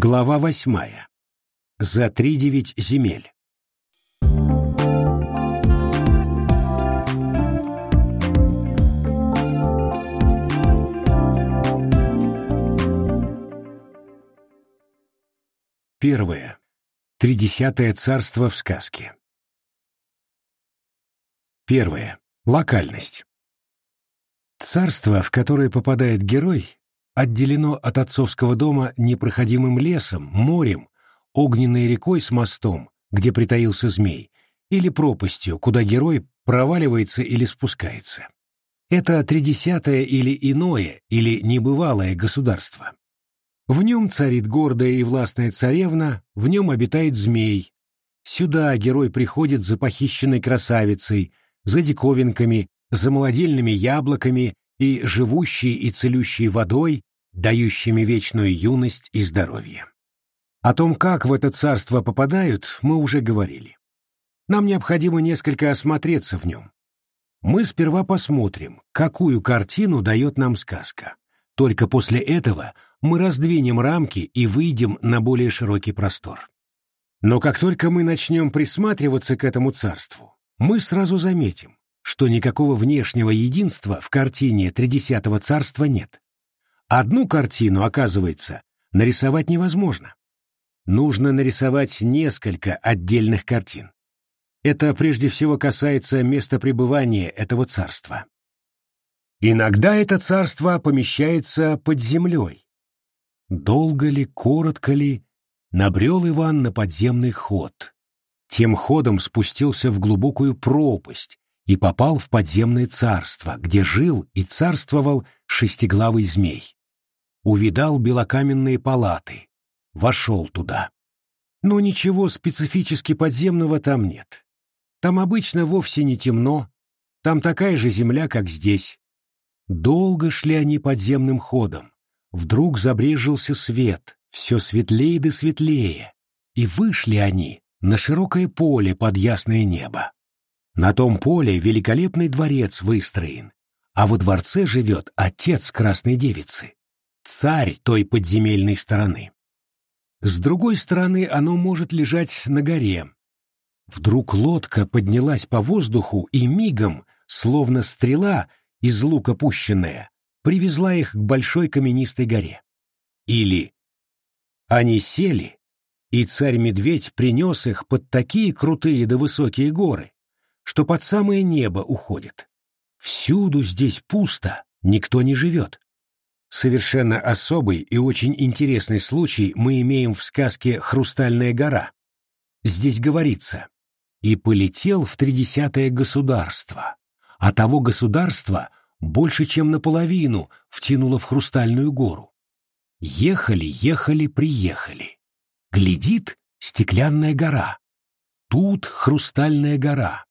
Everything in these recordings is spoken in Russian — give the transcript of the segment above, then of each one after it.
Глава восьмая. За три девять земель. Первое. Тридесятое царство в сказке. Первое. Локальность. Царство, в которое попадает герой, отделено от отцовского дома непроходимым лесом, морем, огненной рекой с мостом, где притаился змей, или пропастью, куда герой проваливается или спускается. Это тридесятое или иное, или небывалое государство. В нем царит гордая и властная царевна, в нем обитает змей. Сюда герой приходит за похищенной красавицей, за диковинками, за молодильными яблоками и живущей и целющей водой, дающими вечную юность и здоровье. О том, как в это царство попадают, мы уже говорили. Нам необходимо несколько осмотреться в нем. Мы сперва посмотрим, какую картину дает нам сказка. Только после этого мы раздвинем рамки и выйдем на более широкий простор. Но как только мы начнем присматриваться к этому царству, мы сразу заметим, что никакого внешнего единства в картине Тридесятого царства нет. Одну картину, оказывается, нарисовать невозможно. Нужно нарисовать несколько отдельных картин. Это прежде всего касается места пребывания этого царства. Иногда это царство помещается под землей. Долго ли, коротко ли, набрел Иван на подземный ход. Тем ходом спустился в глубокую пропасть и попал в подземное царство, где жил и царствовал шестиглавый змей увидал белокаменные палаты, вошел туда. Но ничего специфически подземного там нет. Там обычно вовсе не темно, там такая же земля, как здесь. Долго шли они подземным ходом. Вдруг забрежился свет, все светлее да светлее, и вышли они на широкое поле под ясное небо. На том поле великолепный дворец выстроен, а во дворце живет отец красной девицы царь той подземельной стороны. С другой стороны оно может лежать на горе. Вдруг лодка поднялась по воздуху и мигом, словно стрела из лука пущенная, привезла их к большой каменистой горе. Или они сели, и царь-медведь принес их под такие крутые да высокие горы, что под самое небо уходит. Всюду здесь пусто, никто не живет. Совершенно особый и очень интересный случай мы имеем в сказке «Хрустальная гора». Здесь говорится «И полетел в тридесятое государство, а того государства больше, чем наполовину втянуло в Хрустальную гору. Ехали, ехали, приехали. Глядит стеклянная гора. Тут Хрустальная гора.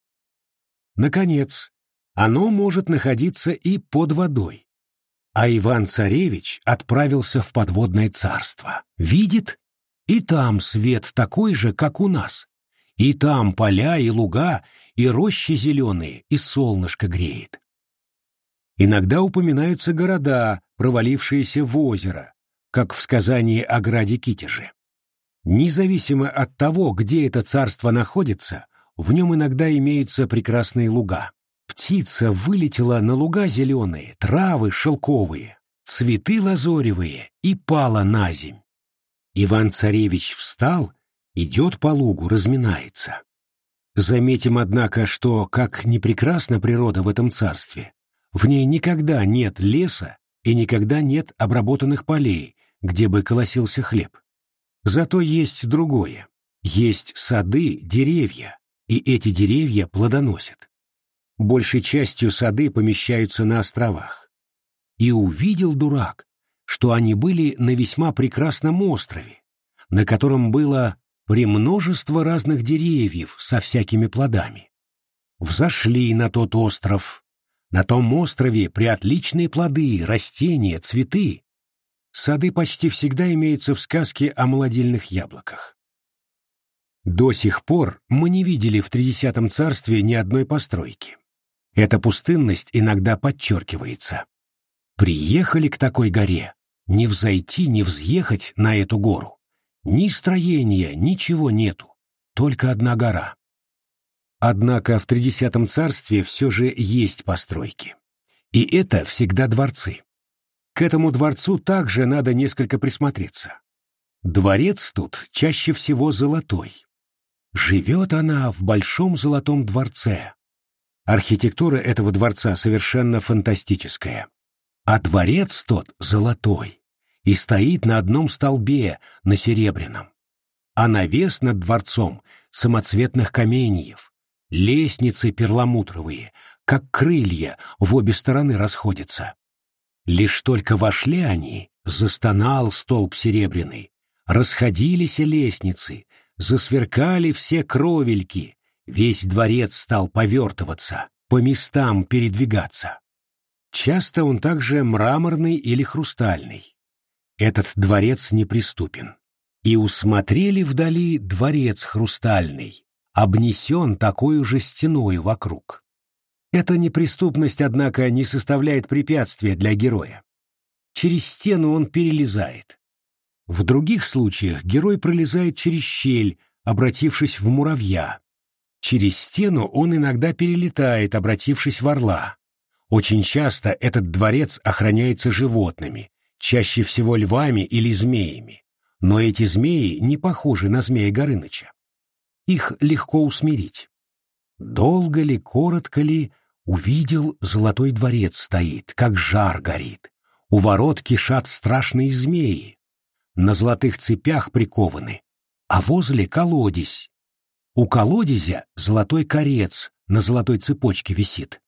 Наконец, оно может находиться и под водой а Иван-царевич отправился в подводное царство. Видит, и там свет такой же, как у нас. И там поля и луга, и рощи зеленые, и солнышко греет. Иногда упоминаются города, провалившиеся в озеро, как в сказании о граде Китеже. Независимо от того, где это царство находится, в нем иногда имеются прекрасные луга. Птица вылетела на луга зеленые, травы шелковые, цветы лазоревые и пала на земь. Иван-царевич встал, идет по лугу, разминается. Заметим, однако, что, как не прекрасна природа в этом царстве, в ней никогда нет леса и никогда нет обработанных полей, где бы колосился хлеб. Зато есть другое. Есть сады, деревья, и эти деревья плодоносят большей частью сады помещаются на островах. И увидел дурак, что они были на весьма прекрасном острове, на котором было премножество разных деревьев со всякими плодами. Взошли на тот остров. На том острове приотличные плоды, растения, цветы. Сады почти всегда имеются в сказке о молодильных яблоках. До сих пор мы не видели в Тридесятом царстве ни одной постройки. Эта пустынность иногда подчеркивается. Приехали к такой горе, не взойти, не взъехать на эту гору. Ни строения, ничего нету, только одна гора. Однако в Тридесятом царстве все же есть постройки. И это всегда дворцы. К этому дворцу также надо несколько присмотреться. Дворец тут чаще всего золотой. Живет она в большом золотом дворце. Архитектура этого дворца совершенно фантастическая. А дворец тот золотой и стоит на одном столбе, на серебряном. А навес над дворцом самоцветных каменьев, лестницы перламутровые, как крылья, в обе стороны расходятся. Лишь только вошли они, застонал столб серебряный, расходились лестницы, засверкали все кровельки, весь дворец стал повертываться, по местам передвигаться. Часто он также мраморный или хрустальный. Этот дворец неприступен. И усмотрели вдали дворец хрустальный, обнесен такой же стеною вокруг. Эта неприступность, однако, не составляет препятствия для героя. Через стену он перелезает. В других случаях герой пролезает через щель, обратившись в муравья. Через стену он иногда перелетает, обратившись в орла. Очень часто этот дворец охраняется животными, чаще всего львами или змеями. Но эти змеи не похожи на змея Горыныча. Их легко усмирить. Долго ли, коротко ли, увидел золотой дворец стоит, как жар горит. У ворот кишат страшные змеи. На золотых цепях прикованы, а возле колодезь. У колодезя золотой корец на золотой цепочке висит.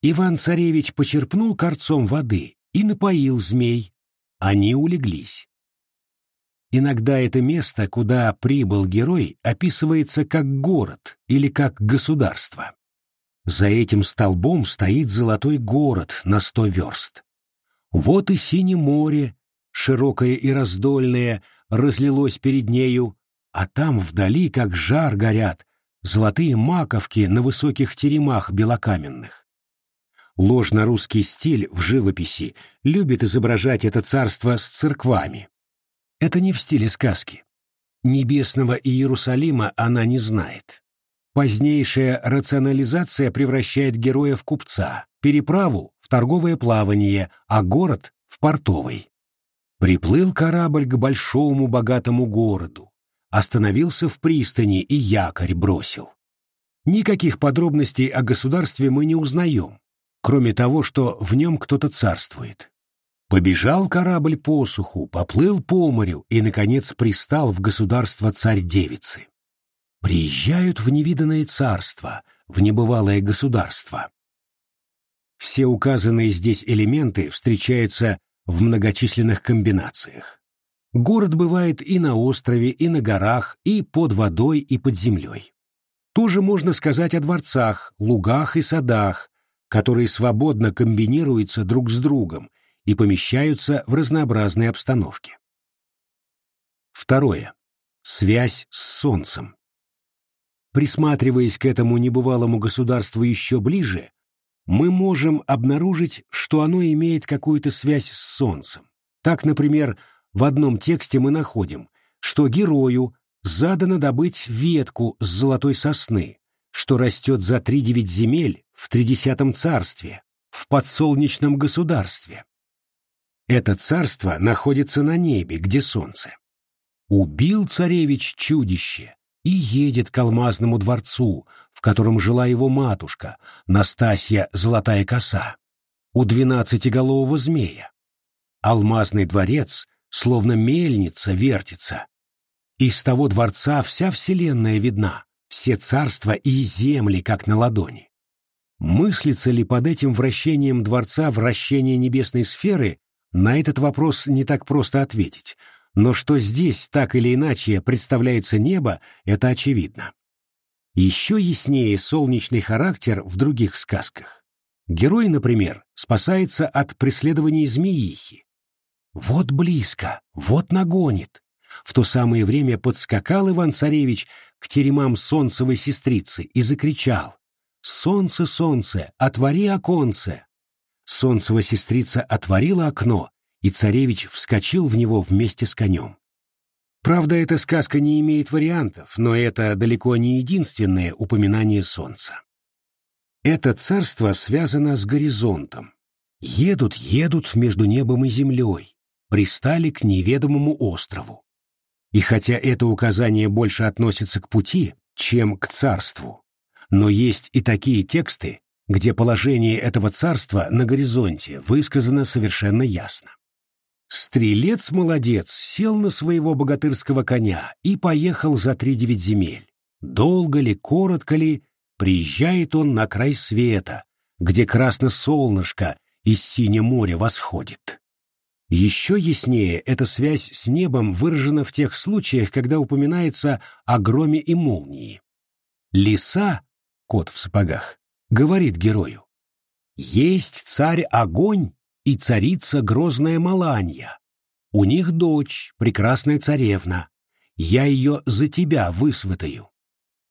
Иван-царевич почерпнул корцом воды и напоил змей. Они улеглись. Иногда это место, куда прибыл герой, описывается как город или как государство. За этим столбом стоит золотой город на сто верст. Вот и синее море, широкое и раздольное, разлилось перед нею, а там вдали, как жар горят, золотые маковки на высоких теремах белокаменных. Ложно-русский стиль в живописи любит изображать это царство с церквами. Это не в стиле сказки. Небесного Иерусалима она не знает. Позднейшая рационализация превращает героя в купца, переправу — в торговое плавание, а город — в портовый. Приплыл корабль к большому богатому городу, остановился в пристани и якорь бросил. Никаких подробностей о государстве мы не узнаем, кроме того, что в нем кто-то царствует. Побежал корабль по суху, поплыл по морю и, наконец, пристал в государство царь-девицы. Приезжают в невиданное царство, в небывалое государство. Все указанные здесь элементы встречаются в многочисленных комбинациях. Город бывает и на острове, и на горах, и под водой, и под землей. Тоже можно сказать о дворцах, лугах и садах, которые свободно комбинируются друг с другом и помещаются в разнообразной обстановке. Второе. Связь с Солнцем. Присматриваясь к этому небывалому государству еще ближе, мы можем обнаружить, что оно имеет какую-то связь с Солнцем. Так, например, в одном тексте мы находим, что герою задано добыть ветку с золотой сосны, что растет за три девять земель в тридесятом царстве, в подсолнечном государстве. Это царство находится на небе, где солнце. Убил царевич чудище и едет к алмазному дворцу, в котором жила его матушка, Настасья Золотая Коса, у двенадцатиголового змея. Алмазный дворец, словно мельница, вертится. Из того дворца вся вселенная видна, все царства и земли, как на ладони. Мыслится ли под этим вращением дворца вращение небесной сферы на этот вопрос не так просто ответить, но что здесь так или иначе представляется небо, это очевидно. Еще яснее солнечный характер в других сказках. Герой, например, спасается от преследований змеихи. Вот близко, вот нагонит. В то самое время подскакал Иван-царевич к теремам солнцевой сестрицы и закричал «Солнце, солнце, отвори оконце!» Солнцева сестрица отворила окно, и царевич вскочил в него вместе с конем. Правда, эта сказка не имеет вариантов, но это далеко не единственное упоминание солнца. Это царство связано с горизонтом. Едут, едут между небом и землей, пристали к неведомому острову. И хотя это указание больше относится к пути, чем к царству, но есть и такие тексты, где положение этого царства на горизонте высказано совершенно ясно. Стрелец-молодец сел на своего богатырского коня и поехал за три девять земель. Долго ли, коротко ли, приезжает он на край света, где красно солнышко из синего моря восходит. Еще яснее эта связь с небом выражена в тех случаях, когда упоминается о громе и молнии. Лиса, кот в сапогах, говорит герою, «Есть царь огонь и царица грозная Маланья. У них дочь, прекрасная царевна. Я ее за тебя высватаю».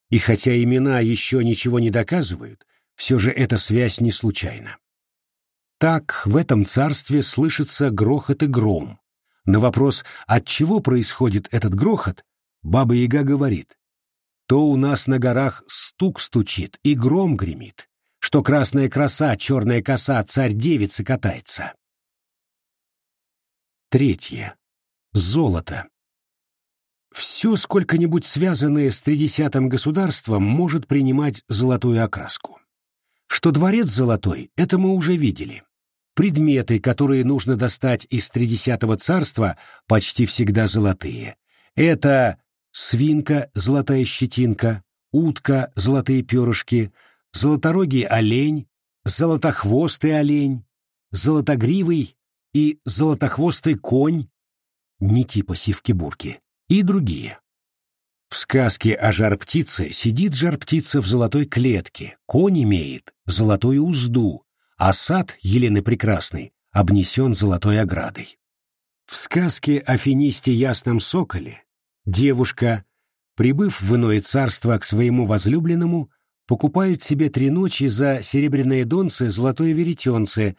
И хотя имена еще ничего не доказывают, все же эта связь не случайна. Так в этом царстве слышится грохот и гром. На вопрос, от чего происходит этот грохот, Баба-Яга говорит, то у нас на горах стук стучит и гром гремит, что красная краса, черная коса, царь-девица катается. Третье. Золото. Все сколько-нибудь связанное с тридесятым государством может принимать золотую окраску. Что дворец золотой, это мы уже видели. Предметы, которые нужно достать из тридесятого царства, почти всегда золотые. Это свинка, золотая щетинка, утка, золотые перышки, золоторогий олень, золотохвостый олень, золотогривый и золотохвостый конь, не типа сивки-бурки, и другие. В сказке о жар-птице сидит жар-птица в золотой клетке, конь имеет золотую узду, а сад Елены Прекрасной обнесен золотой оградой. В сказке о финисте Ясном Соколе девушка, прибыв в иное царство к своему возлюбленному, покупает себе три ночи за серебряные донцы золотое веретенце,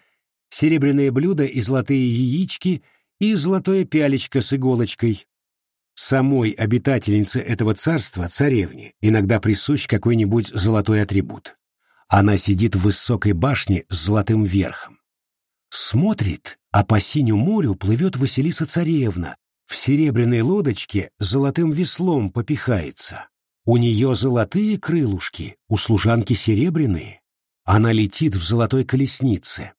серебряное блюдо и золотые яички и золотое пялечко с иголочкой. Самой обитательнице этого царства, царевне, иногда присущ какой-нибудь золотой атрибут. Она сидит в высокой башне с золотым верхом. Смотрит, а по синему морю плывет Василиса-царевна, в серебряной лодочке золотым веслом попихается. У нее золотые крылушки, у служанки серебряные. Она летит в золотой колеснице.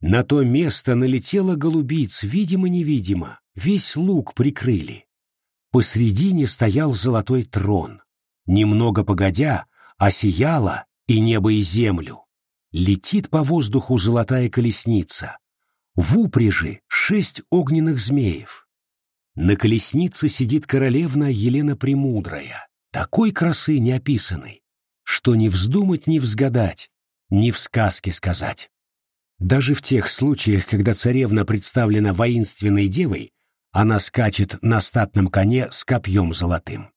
На то место налетела голубиц, видимо-невидимо, весь луг прикрыли. Посредине стоял золотой трон. Немного погодя, осияла и небо, и землю. Летит по воздуху золотая колесница. В упряжи шесть огненных змеев. На колеснице сидит королевна Елена Премудрая, такой красы неописанной, что не вздумать, не взгадать, ни в сказке сказать. Даже в тех случаях, когда царевна представлена воинственной девой, она скачет на статном коне с копьем золотым.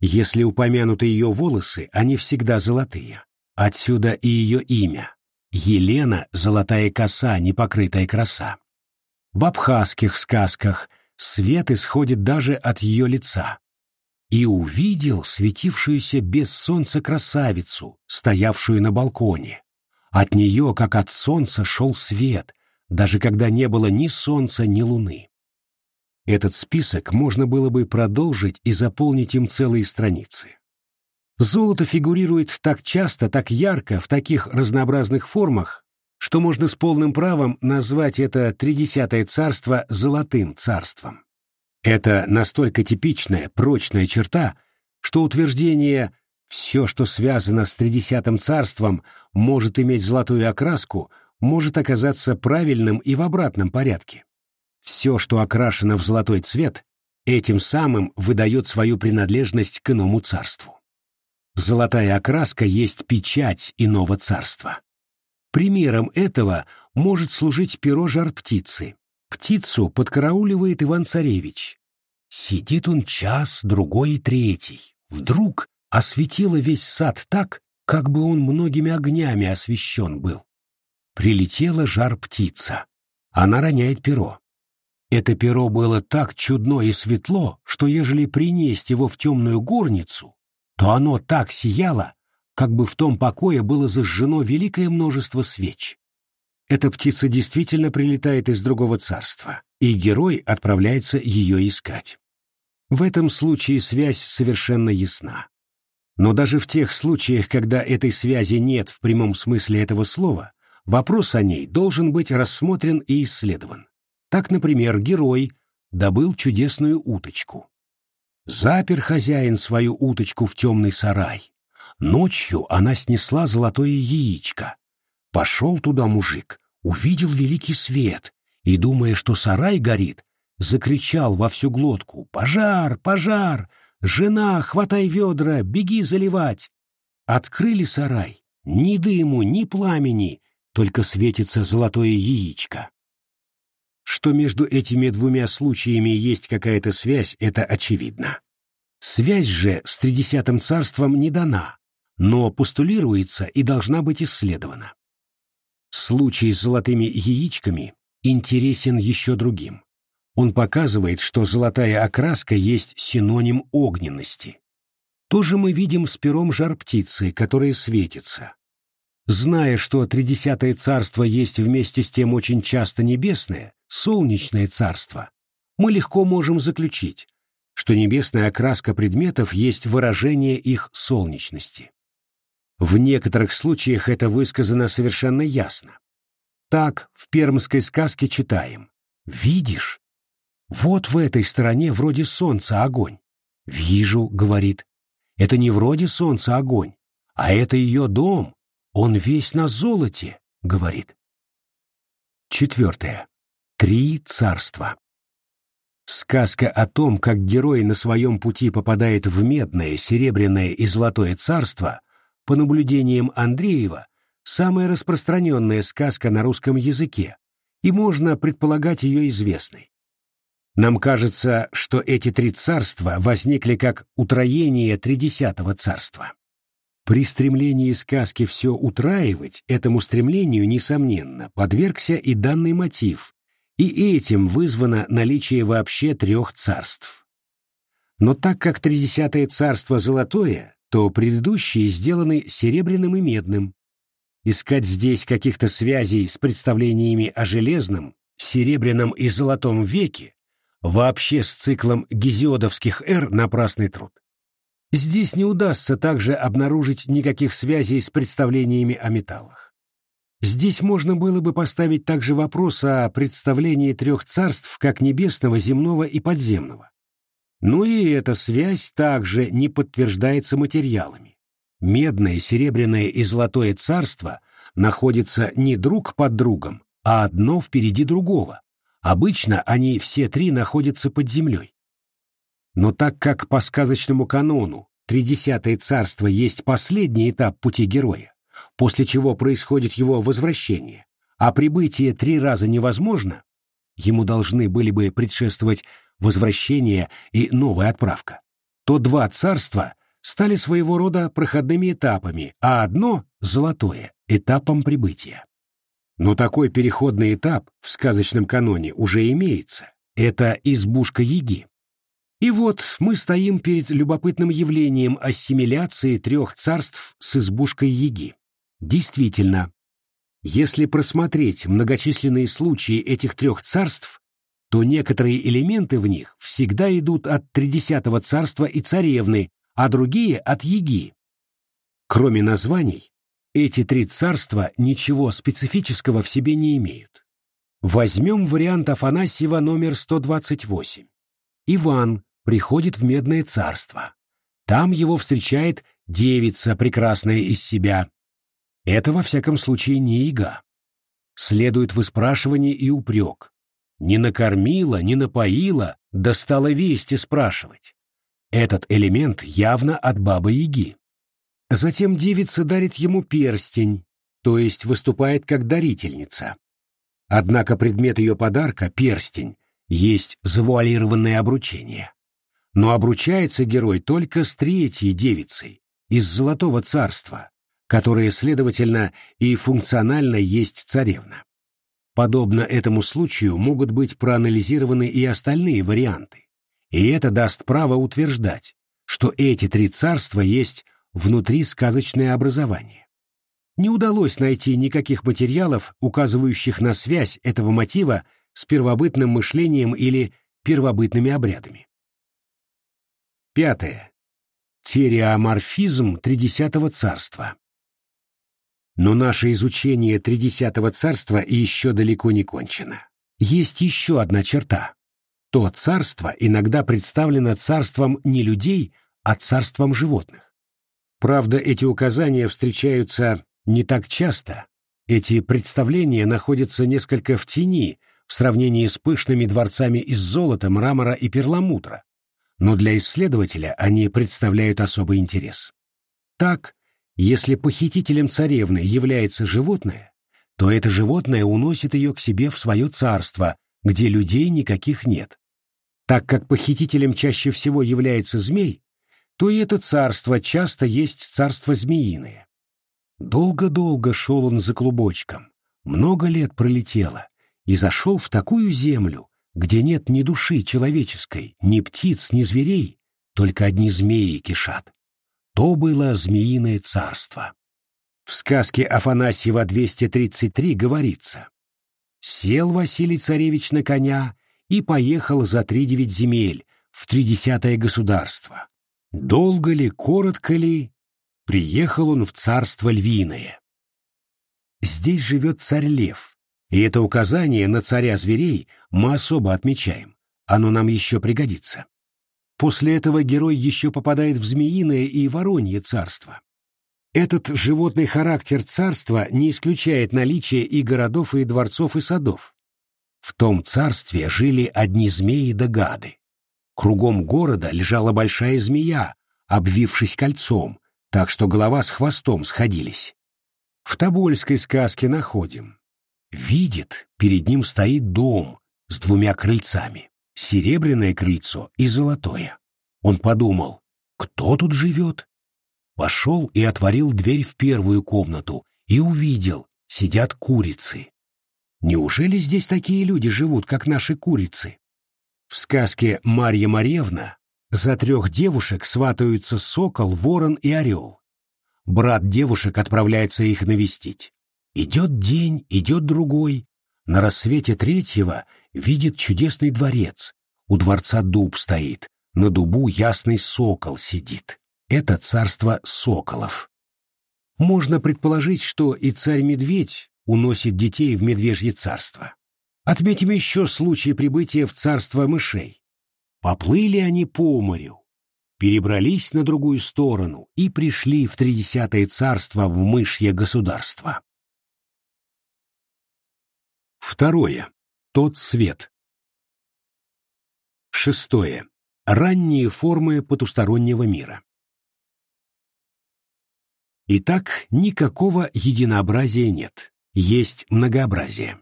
Если упомянуты ее волосы, они всегда золотые. Отсюда и ее имя. Елена — золотая коса, непокрытая краса. В абхазских сказках свет исходит даже от ее лица. И увидел светившуюся без солнца красавицу, стоявшую на балконе. От нее, как от солнца, шел свет, даже когда не было ни солнца, ни луны. Этот список можно было бы продолжить и заполнить им целые страницы. Золото фигурирует так часто, так ярко, в таких разнообразных формах, что можно с полным правом назвать это тридесятое царство золотым царством. Это настолько типичная, прочная черта, что утверждение «все, что связано с тридесятым царством, может иметь золотую окраску», может оказаться правильным и в обратном порядке. Все, что окрашено в золотой цвет, этим самым выдает свою принадлежность к иному царству. Золотая окраска есть печать иного царства. Примером этого может служить перо жар-птицы. Птицу подкарауливает Иван-Царевич. Сидит он час, другой и третий. Вдруг осветило весь сад так, как бы он многими огнями освещен был. Прилетела жар-птица. Она роняет перо. Это перо было так чудно и светло, что ежели принесть его в темную горницу, то оно так сияло, как бы в том покое было зажжено великое множество свеч. Эта птица действительно прилетает из другого царства, и герой отправляется ее искать. В этом случае связь совершенно ясна. Но даже в тех случаях, когда этой связи нет в прямом смысле этого слова, вопрос о ней должен быть рассмотрен и исследован. Так, например, герой добыл чудесную уточку. Запер хозяин свою уточку в темный сарай. Ночью она снесла золотое яичко. Пошел туда мужик, увидел великий свет и, думая, что сарай горит, закричал во всю глотку «Пожар! Пожар! Жена, хватай ведра, беги заливать!» Открыли сарай. Ни дыму, ни пламени, только светится золотое яичко. Что между этими двумя случаями есть какая-то связь, это очевидно. Связь же с Тридесятым царством не дана, но постулируется и должна быть исследована. Случай с золотыми яичками интересен еще другим. Он показывает, что золотая окраска есть синоним огненности. То же мы видим с пером жар-птицы, которая светится. Зная, что Тридесятое царство есть вместе с тем очень часто небесное, солнечное царство, мы легко можем заключить, что небесная окраска предметов есть выражение их солнечности. В некоторых случаях это высказано совершенно ясно. Так в пермской сказке читаем «Видишь? Вот в этой стороне вроде солнца огонь». «Вижу», — говорит. «Это не вроде солнца огонь, а это ее дом. Он весь на золоте», — говорит. Четвертое. Три царства. Сказка о том, как герой на своем пути попадает в медное, серебряное и золотое царство, по наблюдениям Андреева, самая распространенная сказка на русском языке, и можно предполагать ее известной. Нам кажется, что эти три царства возникли как утроение тридесятого царства. При стремлении сказки все утраивать, этому стремлению, несомненно, подвергся и данный мотив, и этим вызвано наличие вообще трех царств. Но так как тридесятое царство золотое, то предыдущие сделаны серебряным и медным. Искать здесь каких-то связей с представлениями о железном, серебряном и золотом веке, вообще с циклом гезиодовских эр напрасный труд. Здесь не удастся также обнаружить никаких связей с представлениями о металлах. Здесь можно было бы поставить также вопрос о представлении трех царств как небесного, земного и подземного. Но и эта связь также не подтверждается материалами. Медное, серебряное и золотое царство находятся не друг под другом, а одно впереди другого. Обычно они все три находятся под землей. Но так как по сказочному канону Тридесятое царство есть последний этап пути героя, после чего происходит его возвращение, а прибытие три раза невозможно, ему должны были бы предшествовать возвращение и новая отправка, то два царства стали своего рода проходными этапами, а одно — золотое — этапом прибытия. Но такой переходный этап в сказочном каноне уже имеется. Это избушка Яги. И вот мы стоим перед любопытным явлением ассимиляции трех царств с избушкой Яги. Действительно, если просмотреть многочисленные случаи этих трех царств, то некоторые элементы в них всегда идут от Тридесятого царства и царевны, а другие — от Яги. Кроме названий, эти три царства ничего специфического в себе не имеют. Возьмем вариант Афанасьева номер 128. Иван приходит в Медное царство. Там его встречает девица, прекрасная из себя, это, во всяком случае, не ига. Следует выспрашивание и упрек. Не накормила, не напоила, да стала вести спрашивать. Этот элемент явно от бабы-яги. Затем девица дарит ему перстень, то есть выступает как дарительница. Однако предмет ее подарка, перстень, есть завуалированное обручение. Но обручается герой только с третьей девицей, из Золотого Царства, которая, следовательно, и функционально есть царевна. Подобно этому случаю могут быть проанализированы и остальные варианты, и это даст право утверждать, что эти три царства есть внутри сказочное образование. Не удалось найти никаких материалов, указывающих на связь этого мотива с первобытным мышлением или первобытными обрядами. Пятое. Тереоморфизм Тридесятого царства. Но наше изучение Тридесятого царства еще далеко не кончено. Есть еще одна черта. То царство иногда представлено царством не людей, а царством животных. Правда, эти указания встречаются не так часто, эти представления находятся несколько в тени в сравнении с пышными дворцами из золота, мрамора и перламутра, но для исследователя они представляют особый интерес. Так, если похитителем царевны является животное, то это животное уносит ее к себе в свое царство, где людей никаких нет. Так как похитителем чаще всего является змей, то и это царство часто есть царство змеиное. Долго-долго шел он за клубочком, много лет пролетело, и зашел в такую землю, где нет ни души человеческой, ни птиц, ни зверей, только одни змеи кишат. То было змеиное царство. В сказке Афанасьева 233 говорится «Сел Василий Царевич на коня и поехал за тридевять земель в тридесятое государство. Долго ли, коротко ли, приехал он в царство львиное. Здесь живет царь Лев, и это указание на царя зверей мы особо отмечаем, оно нам еще пригодится. После этого герой еще попадает в змеиное и воронье царство. Этот животный характер царства не исключает наличие и городов, и дворцов, и садов. В том царстве жили одни змеи да гады. Кругом города лежала большая змея, обвившись кольцом, так что голова с хвостом сходились. В Тобольской сказке находим. Видит, перед ним стоит дом с двумя крыльцами, серебряное крыльцо и золотое. Он подумал, кто тут живет? Пошел и отворил дверь в первую комнату и увидел, сидят курицы. Неужели здесь такие люди живут, как наши курицы? В сказке «Марья Марьевна» За трех девушек сватаются сокол, ворон и орел. Брат девушек отправляется их навестить. Идет день, идет другой. На рассвете третьего видит чудесный дворец. У дворца дуб стоит, на дубу ясный сокол сидит. Это царство соколов. Можно предположить, что и царь-медведь уносит детей в медвежье царство. Отметим еще случай прибытия в царство мышей. Поплыли они по морю, перебрались на другую сторону и пришли в тридесятое царство в мышье государство. Второе. Тот свет. Шестое. Ранние формы потустороннего мира. Итак, никакого единообразия нет, есть многообразие.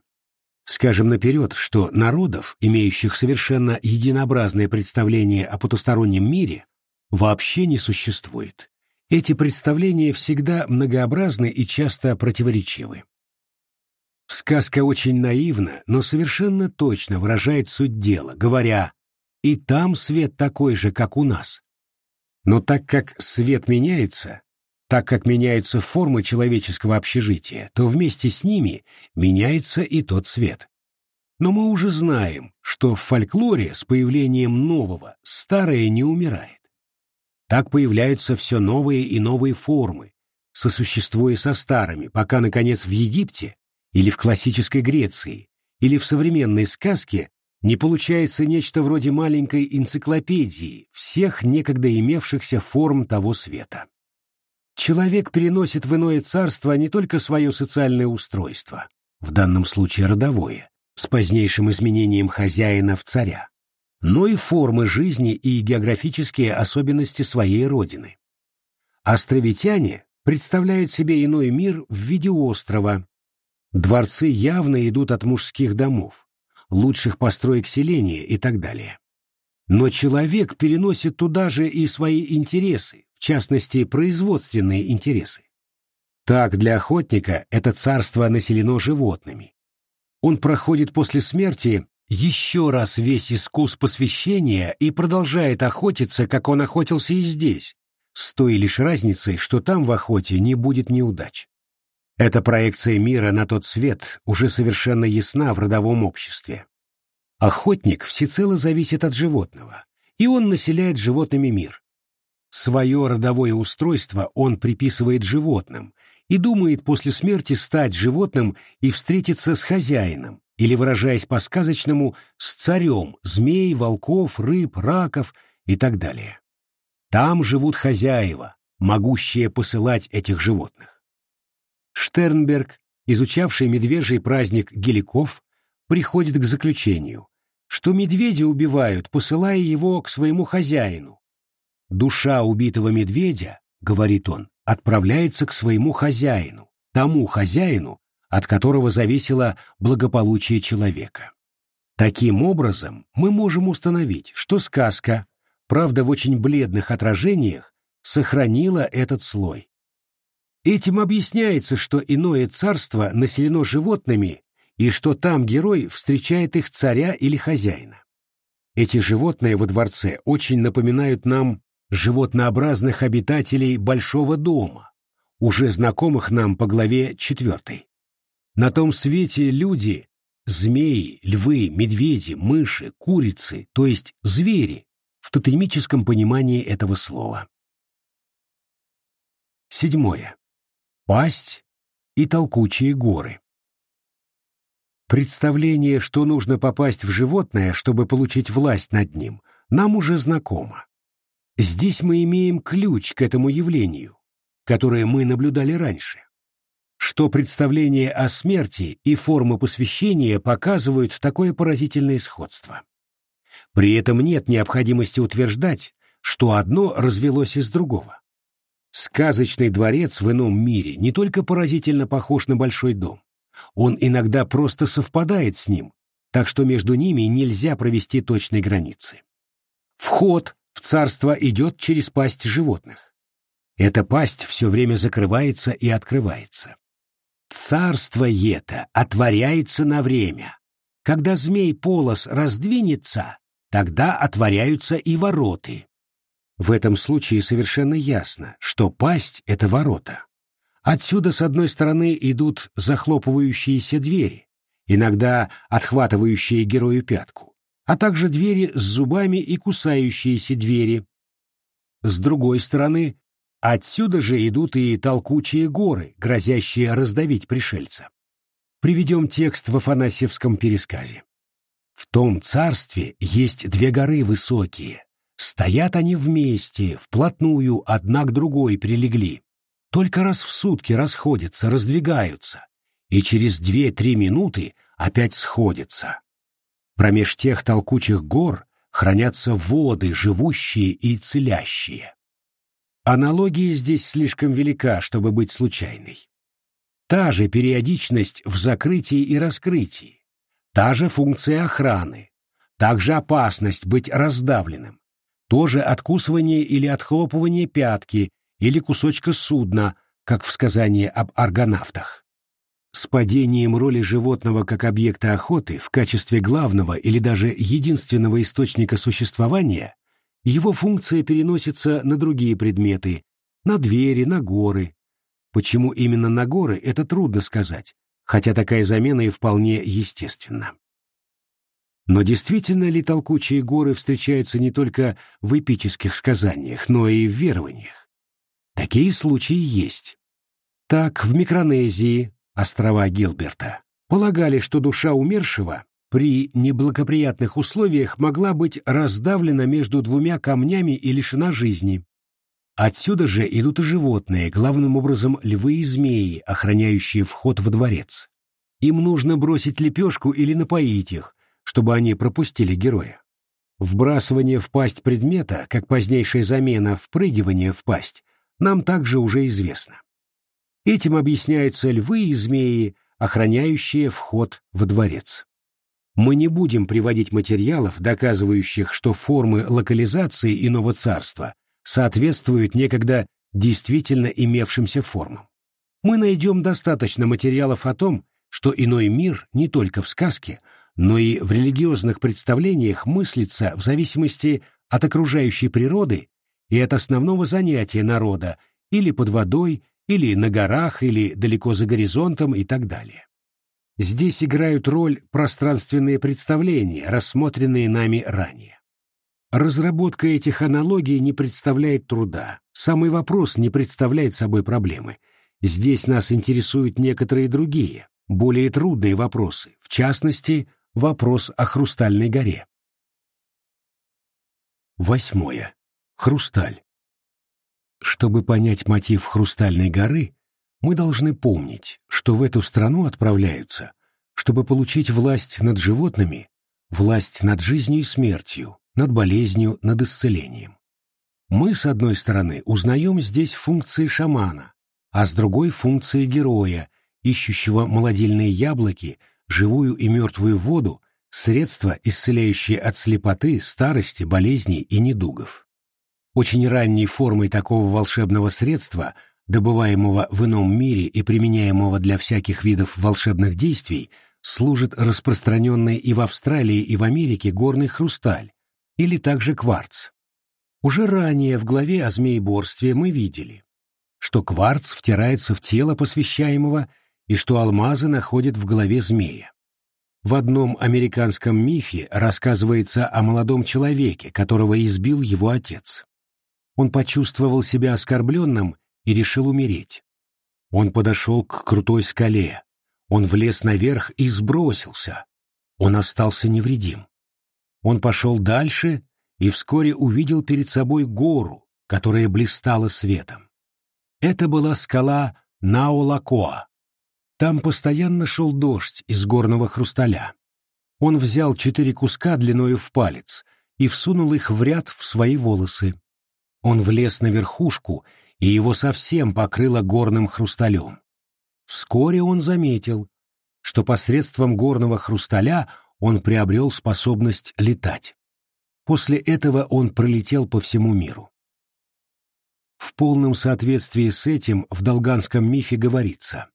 Скажем наперед, что народов, имеющих совершенно единообразное представление о потустороннем мире, вообще не существует. Эти представления всегда многообразны и часто противоречивы. Сказка очень наивна, но совершенно точно выражает суть дела, говоря «и там свет такой же, как у нас». Но так как свет меняется, так как меняются формы человеческого общежития, то вместе с ними меняется и тот свет. Но мы уже знаем, что в фольклоре с появлением нового старое не умирает. Так появляются все новые и новые формы, сосуществуя со старыми, пока, наконец, в Египте или в классической Греции или в современной сказке не получается нечто вроде маленькой энциклопедии всех некогда имевшихся форм того света. Человек переносит в иное царство не только свое социальное устройство, в данном случае родовое, с позднейшим изменением хозяина в царя, но и формы жизни и географические особенности своей родины. Островитяне представляют себе иной мир в виде острова. Дворцы явно идут от мужских домов, лучших построек селения и так далее. Но человек переносит туда же и свои интересы, в частности, производственные интересы. Так, для охотника это царство населено животными. Он проходит после смерти еще раз весь искус посвящения и продолжает охотиться, как он охотился и здесь, с той лишь разницей, что там в охоте не будет неудач. Эта проекция мира на тот свет уже совершенно ясна в родовом обществе. Охотник всецело зависит от животного, и он населяет животными мир. Свое родовое устройство он приписывает животным и думает после смерти стать животным и встретиться с хозяином, или, выражаясь по-сказочному, с царем змей, волков, рыб, раков и так далее. Там живут хозяева, могущие посылать этих животных. Штернберг, изучавший медвежий праздник геликов, приходит к заключению, что медведя убивают, посылая его к своему хозяину. Душа убитого медведя, говорит он, отправляется к своему хозяину, тому хозяину, от которого зависело благополучие человека. Таким образом, мы можем установить, что сказка, правда в очень бледных отражениях, сохранила этот слой. Этим объясняется, что иное царство населено животными и что там герой встречает их царя или хозяина. Эти животные во дворце очень напоминают нам животнообразных обитателей большого дома, уже знакомых нам по главе 4. На том свете люди — змеи, львы, медведи, мыши, курицы, то есть звери, в тотемическом понимании этого слова. Седьмое. Пасть и толкучие горы. Представление, что нужно попасть в животное, чтобы получить власть над ним, нам уже знакомо. Здесь мы имеем ключ к этому явлению, которое мы наблюдали раньше что представление о смерти и форма посвящения показывают такое поразительное сходство. При этом нет необходимости утверждать, что одно развелось из другого. Сказочный дворец в ином мире не только поразительно похож на большой дом, он иногда просто совпадает с ним, так что между ними нельзя провести точной границы. Вход в царство идет через пасть животных. Эта пасть все время закрывается и открывается. Царство это отворяется на время. Когда змей-полос раздвинется, тогда отворяются и вороты. В этом случае совершенно ясно, что пасть — это ворота. Отсюда с одной стороны идут захлопывающиеся двери, иногда отхватывающие герою пятку, а также двери с зубами и кусающиеся двери. С другой стороны Отсюда же идут и толкучие горы, грозящие раздавить пришельца. Приведем текст в Афанасьевском пересказе. В том царстве есть две горы высокие. Стоят они вместе, вплотную, одна к другой прилегли. Только раз в сутки расходятся, раздвигаются, и через две-три минуты опять сходятся. Промеж тех толкучих гор хранятся воды, живущие и целящие. Аналогия здесь слишком велика, чтобы быть случайной. Та же периодичность в закрытии и раскрытии, та же функция охраны, также опасность быть раздавленным, тоже откусывание или отхлопывание пятки или кусочка судна, как в сказании об аргонавтах. С падением роли животного как объекта охоты в качестве главного или даже единственного источника существования его функция переносится на другие предметы, на двери, на горы. Почему именно на горы, это трудно сказать, хотя такая замена и вполне естественна. Но действительно ли толкучие горы встречаются не только в эпических сказаниях, но и в верованиях? Такие случаи есть. Так, в Микронезии, острова Гилберта, полагали, что душа умершего при неблагоприятных условиях могла быть раздавлена между двумя камнями и лишена жизни. Отсюда же идут и животные, главным образом львы и змеи, охраняющие вход во дворец. Им нужно бросить лепешку или напоить их, чтобы они пропустили героя. Вбрасывание в пасть предмета, как позднейшая замена впрыгивания в пасть, нам также уже известно. Этим объясняются львы и змеи, охраняющие вход во дворец. Мы не будем приводить материалов, доказывающих, что формы локализации иного царства соответствуют некогда действительно имевшимся формам. Мы найдем достаточно материалов о том, что иной мир не только в сказке, но и в религиозных представлениях мыслится в зависимости от окружающей природы и от основного занятия народа или под водой, или на горах, или далеко за горизонтом и так далее. Здесь играют роль пространственные представления, рассмотренные нами ранее. Разработка этих аналогий не представляет труда, самый вопрос не представляет собой проблемы. Здесь нас интересуют некоторые другие, более трудные вопросы, в частности, вопрос о Хрустальной горе. Восьмое. Хрусталь. Чтобы понять мотив Хрустальной горы, мы должны помнить, что в эту страну отправляются, чтобы получить власть над животными, власть над жизнью и смертью, над болезнью, над исцелением. Мы, с одной стороны, узнаем здесь функции шамана, а с другой — функции героя, ищущего молодильные яблоки, живую и мертвую воду, средства, исцеляющие от слепоты, старости, болезней и недугов. Очень ранней формой такого волшебного средства, добываемого в ином мире и применяемого для всяких видов волшебных действий, служит распространенный и в Австралии, и в Америке горный хрусталь, или также кварц. Уже ранее в главе о змееборстве мы видели, что кварц втирается в тело посвящаемого и что алмазы находят в голове змея. В одном американском мифе рассказывается о молодом человеке, которого избил его отец. Он почувствовал себя оскорбленным и решил умереть. Он подошел к крутой скале. Он влез наверх и сбросился. Он остался невредим. Он пошел дальше и вскоре увидел перед собой гору, которая блистала светом. Это была скала Наолакоа. Там постоянно шел дождь из горного хрусталя. Он взял четыре куска длиною в палец и всунул их в ряд в свои волосы. Он влез на верхушку, и его совсем покрыло горным хрусталем. Вскоре он заметил, что посредством горного хрусталя он приобрел способность летать. После этого он пролетел по всему миру. В полном соответствии с этим в долганском мифе говорится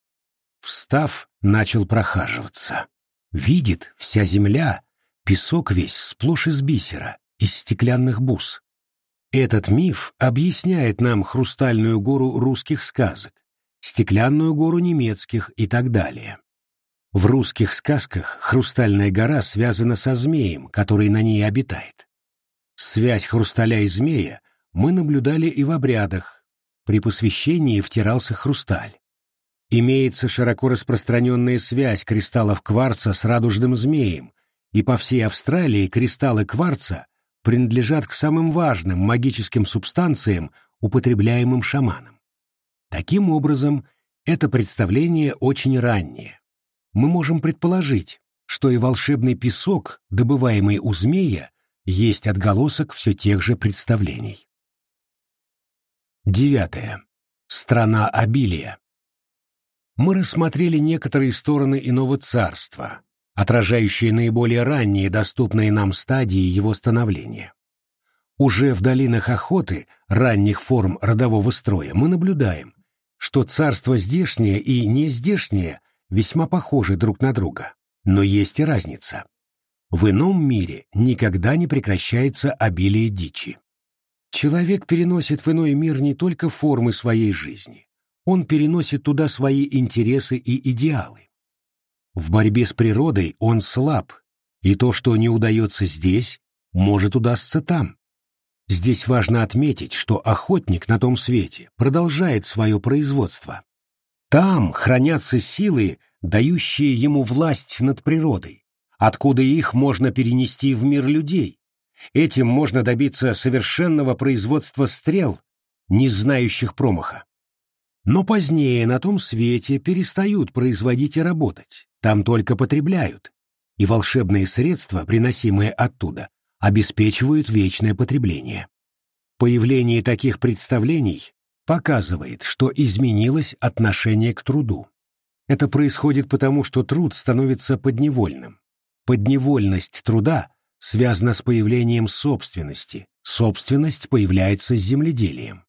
«Встав, начал прохаживаться. Видит вся земля, песок весь сплошь из бисера, из стеклянных бус. Этот миф объясняет нам хрустальную гору русских сказок, стеклянную гору немецких и так далее. В русских сказках хрустальная гора связана со змеем, который на ней обитает. Связь хрусталя и змея мы наблюдали и в обрядах. При посвящении втирался хрусталь. Имеется широко распространенная связь кристаллов кварца с радужным змеем, и по всей Австралии кристаллы кварца принадлежат к самым важным магическим субстанциям, употребляемым шаманом. Таким образом, это представление очень раннее. Мы можем предположить, что и волшебный песок, добываемый у змея, есть отголосок все тех же представлений. Девятое. Страна обилия. Мы рассмотрели некоторые стороны иного царства, отражающие наиболее ранние доступные нам стадии его становления. Уже в долинах охоты ранних форм родового строя мы наблюдаем, что царство здешнее и нездешнее весьма похожи друг на друга, но есть и разница. В ином мире никогда не прекращается обилие дичи. Человек переносит в иной мир не только формы своей жизни, он переносит туда свои интересы и идеалы. В борьбе с природой он слаб, и то, что не удается здесь, может удастся там. Здесь важно отметить, что охотник на том свете продолжает свое производство. Там хранятся силы, дающие ему власть над природой, откуда их можно перенести в мир людей. Этим можно добиться совершенного производства стрел, не знающих промаха. Но позднее на том свете перестают производить и работать, там только потребляют, и волшебные средства, приносимые оттуда, обеспечивают вечное потребление. Появление таких представлений показывает, что изменилось отношение к труду. Это происходит потому, что труд становится подневольным. Подневольность труда связана с появлением собственности, собственность появляется с земледелием.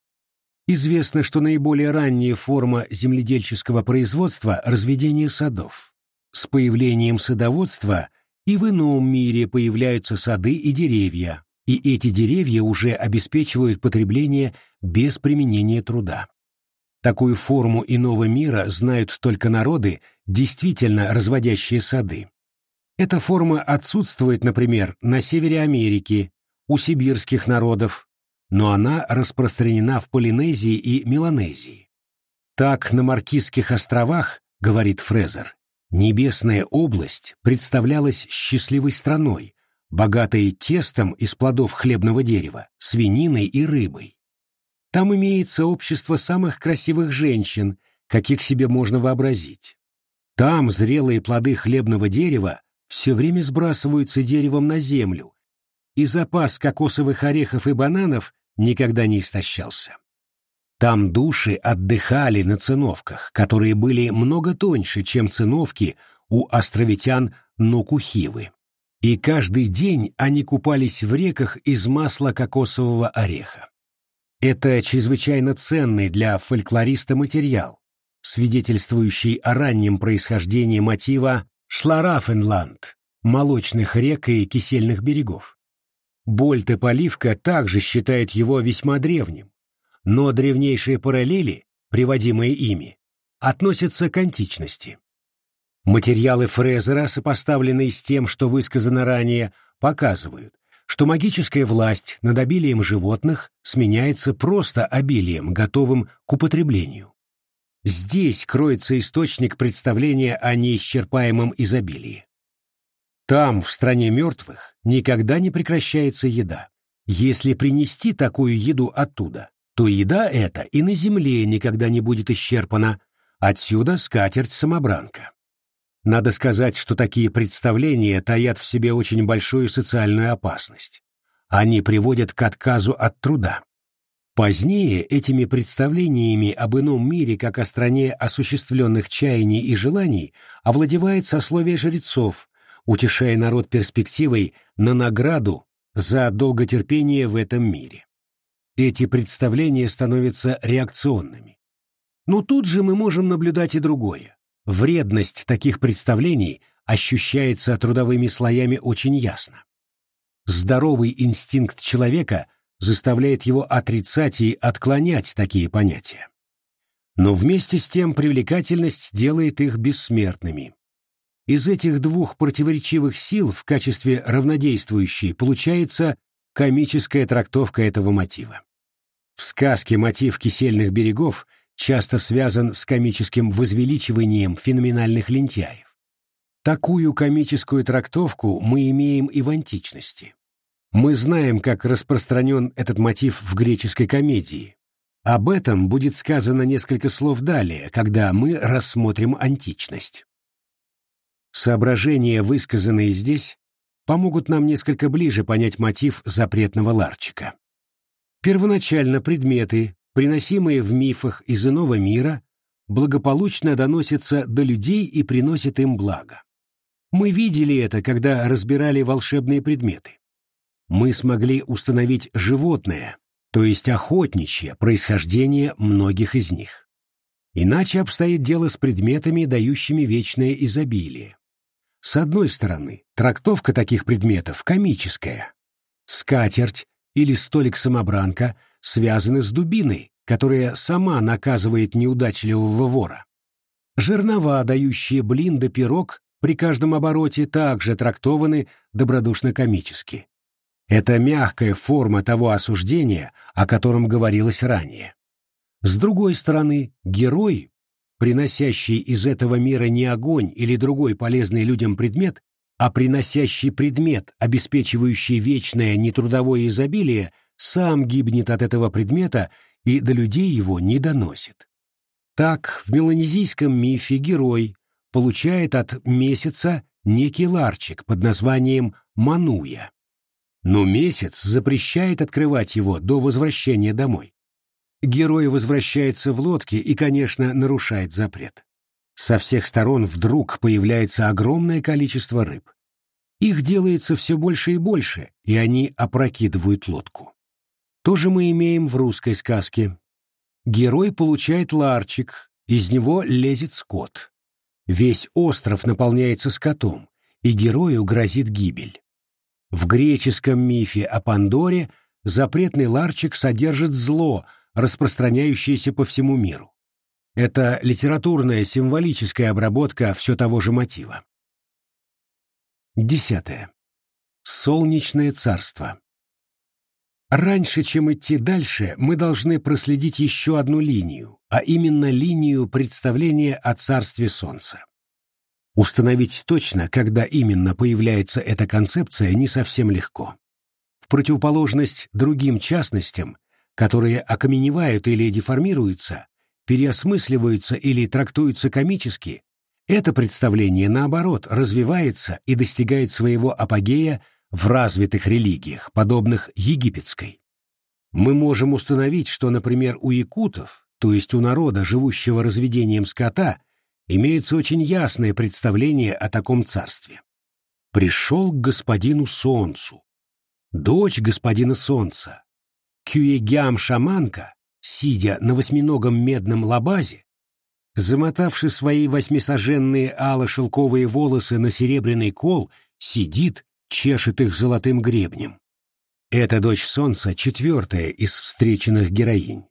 Известно, что наиболее ранняя форма земледельческого производства – разведение садов. с появлением садоводства и в ином мире появляются сады и деревья, и эти деревья уже обеспечивают потребление без применения труда. Такую форму иного мира знают только народы, действительно разводящие сады. Эта форма отсутствует, например, на севере Америки, у сибирских народов, но она распространена в Полинезии и Меланезии. Так, на Маркизских островах, говорит Фрезер, небесная область представлялась счастливой страной, богатой тестом из плодов хлебного дерева, свининой и рыбой. Там имеется общество самых красивых женщин, каких себе можно вообразить. Там зрелые плоды хлебного дерева все время сбрасываются деревом на землю, и запас кокосовых орехов и бананов никогда не истощался. Там души отдыхали на циновках, которые были много тоньше, чем циновки у островитян Нокухивы. И каждый день они купались в реках из масла кокосового ореха. Это чрезвычайно ценный для фольклориста материал, свидетельствующий о раннем происхождении мотива Шларафенланд, молочных рек и кисельных берегов. Больт и Поливка также считают его весьма древним, но древнейшие параллели, приводимые ими, относятся к античности. Материалы Фрезера, сопоставленные с тем, что высказано ранее, показывают, что магическая власть над обилием животных сменяется просто обилием, готовым к употреблению. Здесь кроется источник представления о неисчерпаемом изобилии. Там, в стране мертвых, никогда не прекращается еда. Если принести такую еду оттуда, то еда эта и на земле никогда не будет исчерпана. Отсюда скатерть-самобранка. Надо сказать, что такие представления таят в себе очень большую социальную опасность. Они приводят к отказу от труда. Позднее этими представлениями об ином мире как о стране осуществленных чаяний и желаний овладевает сословие жрецов, утешая народ перспективой на награду за долготерпение в этом мире. Эти представления становятся реакционными. Но тут же мы можем наблюдать и другое. Вредность таких представлений ощущается трудовыми слоями очень ясно. Здоровый инстинкт человека заставляет его отрицать и отклонять такие понятия. Но вместе с тем привлекательность делает их бессмертными. Из этих двух противоречивых сил в качестве равнодействующей получается комическая трактовка этого мотива. В сказке мотив кисельных берегов часто связан с комическим возвеличиванием феноменальных лентяев. Такую комическую трактовку мы имеем и в античности. Мы знаем, как распространен этот мотив в греческой комедии. Об этом будет сказано несколько слов далее, когда мы рассмотрим античность. Соображения, высказанные здесь, помогут нам несколько ближе понять мотив запретного ларчика. Первоначально предметы, приносимые в мифах из иного мира, благополучно доносятся до людей и приносят им благо. Мы видели это, когда разбирали волшебные предметы мы смогли установить животное, то есть охотничье происхождение многих из них. Иначе обстоит дело с предметами, дающими вечное изобилие. С одной стороны, трактовка таких предметов комическая. Скатерть или столик-самобранка связаны с дубиной, которая сама наказывает неудачливого вора. Жернова, дающие блин да пирог, при каждом обороте также трактованы добродушно-комически. Это мягкая форма того осуждения, о котором говорилось ранее. С другой стороны, герой, приносящий из этого мира не огонь или другой полезный людям предмет, а приносящий предмет, обеспечивающий вечное нетрудовое изобилие, сам гибнет от этого предмета и до людей его не доносит. Так, в меланезийском мифе герой получает от месяца некий ларчик под названием Мануя но месяц запрещает открывать его до возвращения домой. Герой возвращается в лодке и, конечно, нарушает запрет. Со всех сторон вдруг появляется огромное количество рыб. Их делается все больше и больше, и они опрокидывают лодку. То же мы имеем в русской сказке. Герой получает ларчик, из него лезет скот. Весь остров наполняется скотом, и герою грозит гибель. В греческом мифе о Пандоре запретный ларчик содержит зло, распространяющееся по всему миру. Это литературная символическая обработка все того же мотива. Десятое. Солнечное царство. Раньше, чем идти дальше, мы должны проследить еще одну линию, а именно линию представления о царстве Солнца. Установить точно, когда именно появляется эта концепция, не совсем легко. В противоположность другим частностям, которые окаменевают или деформируются, переосмысливаются или трактуются комически, это представление, наоборот, развивается и достигает своего апогея в развитых религиях, подобных египетской. Мы можем установить, что, например, у якутов, то есть у народа, живущего разведением скота, имеется очень ясное представление о таком царстве. Пришел к господину Солнцу. Дочь господина Солнца, Кюегям-шаманка, сидя на восьминогом медном лабазе, замотавши свои восьмисоженные ало-шелковые волосы на серебряный кол, сидит, чешет их золотым гребнем. Эта дочь солнца четвертая из встреченных героинь.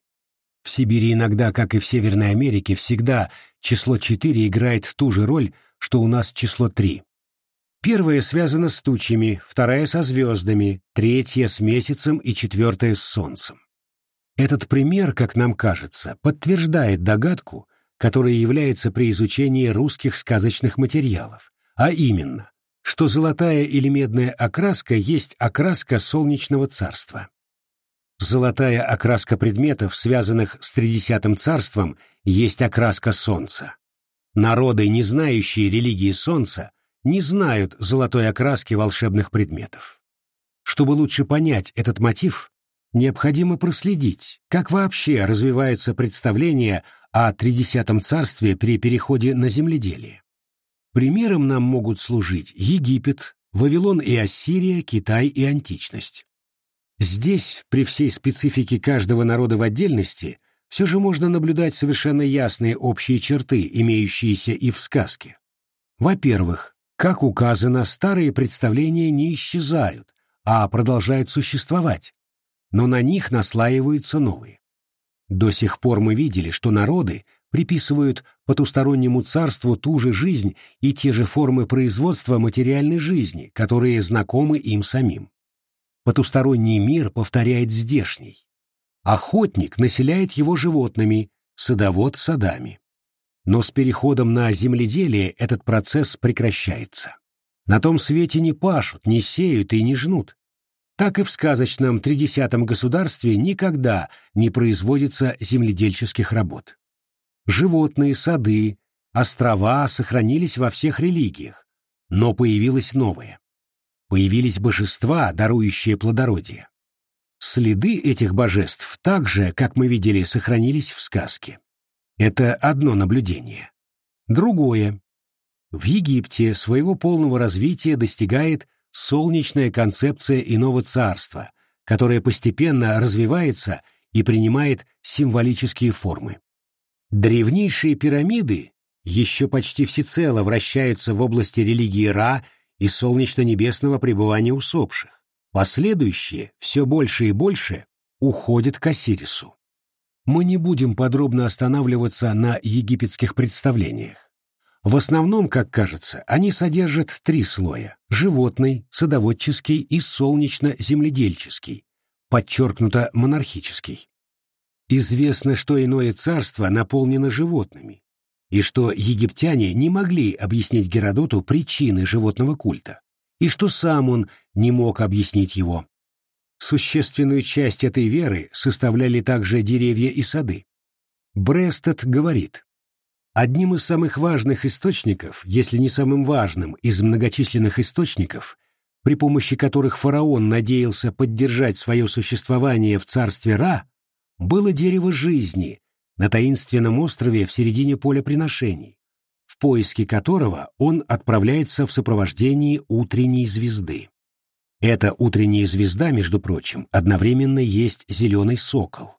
В Сибири иногда, как и в Северной Америке, всегда число четыре играет ту же роль, что у нас число три. Первая связана с тучами, вторая со звездами, третья с месяцем и четвертая с солнцем. Этот пример, как нам кажется, подтверждает догадку, которая является при изучении русских сказочных материалов, а именно, что золотая или медная окраска есть окраска солнечного царства. Золотая окраска предметов, связанных с Тридесятым царством, есть окраска солнца. Народы, не знающие религии солнца, не знают золотой окраски волшебных предметов. Чтобы лучше понять этот мотив, необходимо проследить, как вообще развивается представление о Тридесятом царстве при переходе на земледелие. Примером нам могут служить Египет, Вавилон и Ассирия, Китай и античность. Здесь, при всей специфике каждого народа в отдельности, все же можно наблюдать совершенно ясные общие черты, имеющиеся и в сказке. Во-первых, как указано, старые представления не исчезают, а продолжают существовать, но на них наслаиваются новые. До сих пор мы видели, что народы приписывают потустороннему царству ту же жизнь и те же формы производства материальной жизни, которые знакомы им самим. Потусторонний мир повторяет здешний. Охотник населяет его животными, садовод — садами. Но с переходом на земледелие этот процесс прекращается. На том свете не пашут, не сеют и не жнут. Так и в сказочном тридесятом государстве никогда не производится земледельческих работ. Животные, сады, острова сохранились во всех религиях, но появилось новое. Появились божества, дарующие плодородие. Следы этих божеств также, как мы видели, сохранились в сказке. Это одно наблюдение. Другое. В Египте своего полного развития достигает солнечная концепция иного царства, которая постепенно развивается и принимает символические формы. Древнейшие пирамиды еще почти всецело вращаются в области религии Ра и солнечно-небесного пребывания усопших. Последующие, все больше и больше, уходят к Осирису. Мы не будем подробно останавливаться на египетских представлениях. В основном, как кажется, они содержат три слоя – животный, садоводческий и солнечно-земледельческий, подчеркнуто монархический. Известно, что иное царство наполнено животными, и что египтяне не могли объяснить Геродоту причины животного культа, и что сам он не мог объяснить его. Существенную часть этой веры составляли также деревья и сады. Брестед говорит, одним из самых важных источников, если не самым важным из многочисленных источников, при помощи которых фараон надеялся поддержать свое существование в царстве Ра, было дерево жизни на таинственном острове в середине поля приношений, в поиске которого он отправляется в сопровождении утренней звезды. Эта утренняя звезда, между прочим, одновременно есть зеленый сокол.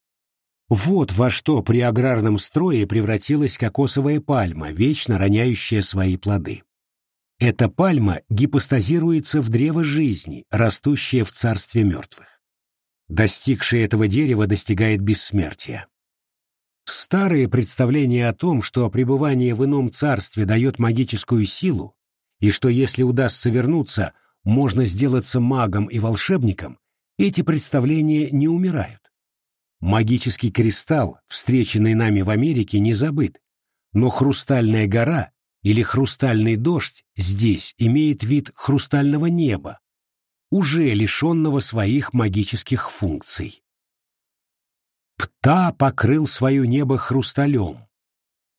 Вот во что при аграрном строе превратилась кокосовая пальма, вечно роняющая свои плоды. Эта пальма гипостазируется в древо жизни, растущее в царстве мертвых. Достигший этого дерева достигает бессмертия. Старые представления о том, что пребывание в ином царстве дает магическую силу, и что если удастся вернуться, можно сделаться магом и волшебником, эти представления не умирают. Магический кристалл, встреченный нами в Америке, не забыт, но хрустальная гора или хрустальный дождь здесь имеет вид хрустального неба, уже лишенного своих магических функций. Пта покрыл свое небо хрусталем.